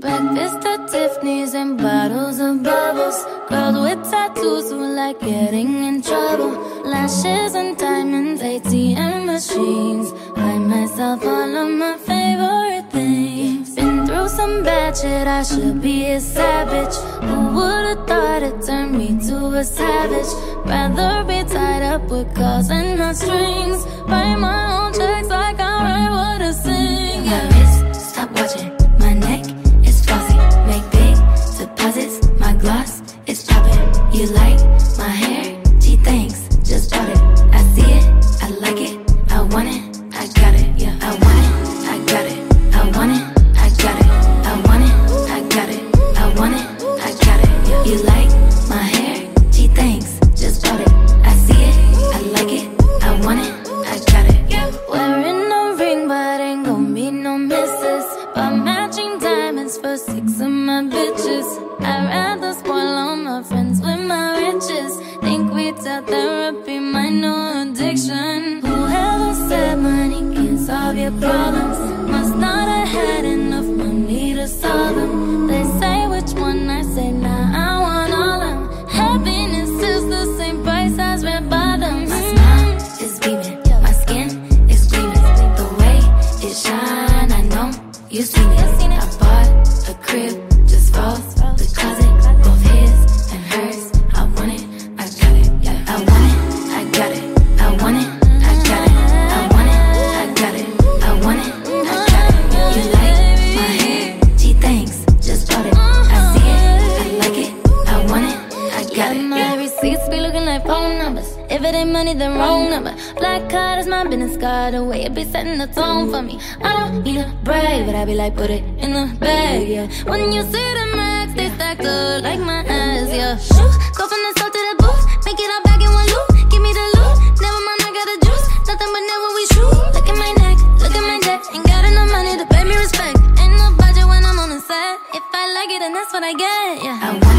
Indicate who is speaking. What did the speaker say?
Speaker 1: Breakfast at Tiffany's and bottles of bubbles. Girls with tattoos who like getting in trouble. Lashes and diamonds, ATM machines. Buy myself all of my favorites shit, I should be a savage. Who would've thought it turned me to a savage? Rather be tied up with calls and not strings. Write my own checks
Speaker 2: You like my hair? Gee, thanks. Just bought it. I see it. I like it. I want it. I got it.
Speaker 1: Wearing a ring, but ain't gon' be no misses. But matching diamonds for six of my bitches. I'd rather spoil all my friends with my riches. Think we tell therapy my new addiction. Whoever said money can solve your problems
Speaker 2: you seen it. I bought a crib
Speaker 1: My receipts be looking like phone numbers. If it ain't money, then wrong number. Black card is my business card. The way it be setting the tone for me. I don't need a brag, but I be like, put it in the bag, yeah. When you see the max, they stacked up like my ass, yeah. Shoo, go from the store to the booth, make it all back in one loop. Give me the loot, never mind, I got the juice. Nothing but never we shoot. Look at my neck, look at my neck. Ain't got enough money to pay me respect. Ain't no budget when I'm on the set. If I like it, then that's what I get, yeah.
Speaker 2: I